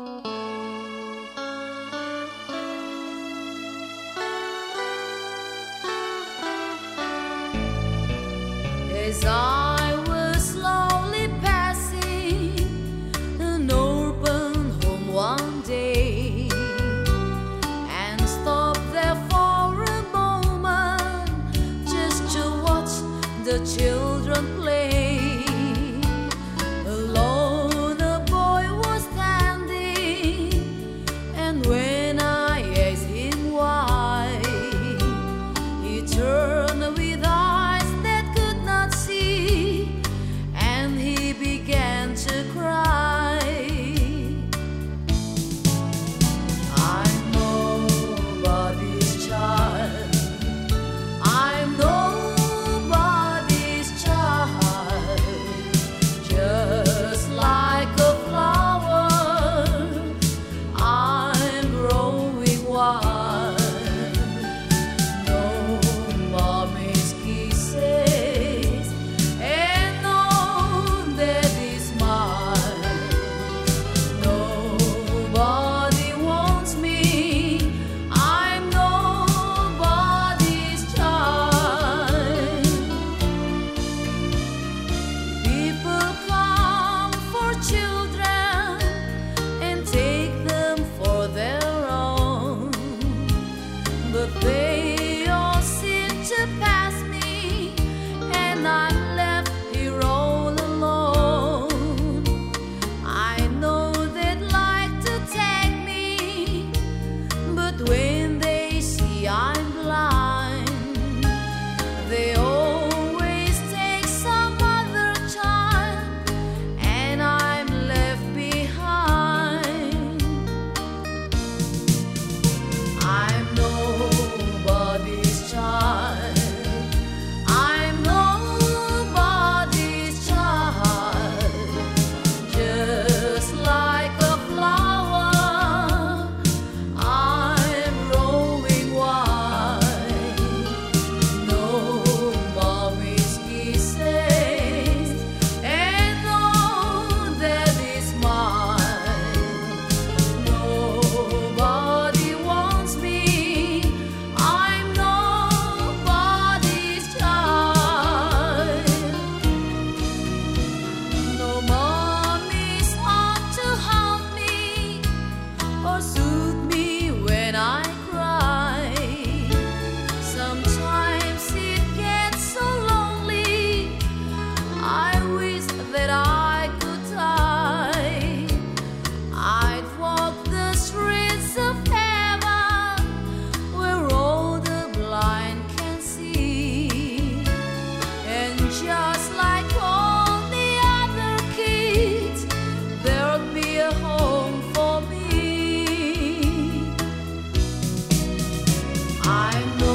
As I was slowly passing an open home one day and stopped there for a moment just to watch the children play. I know.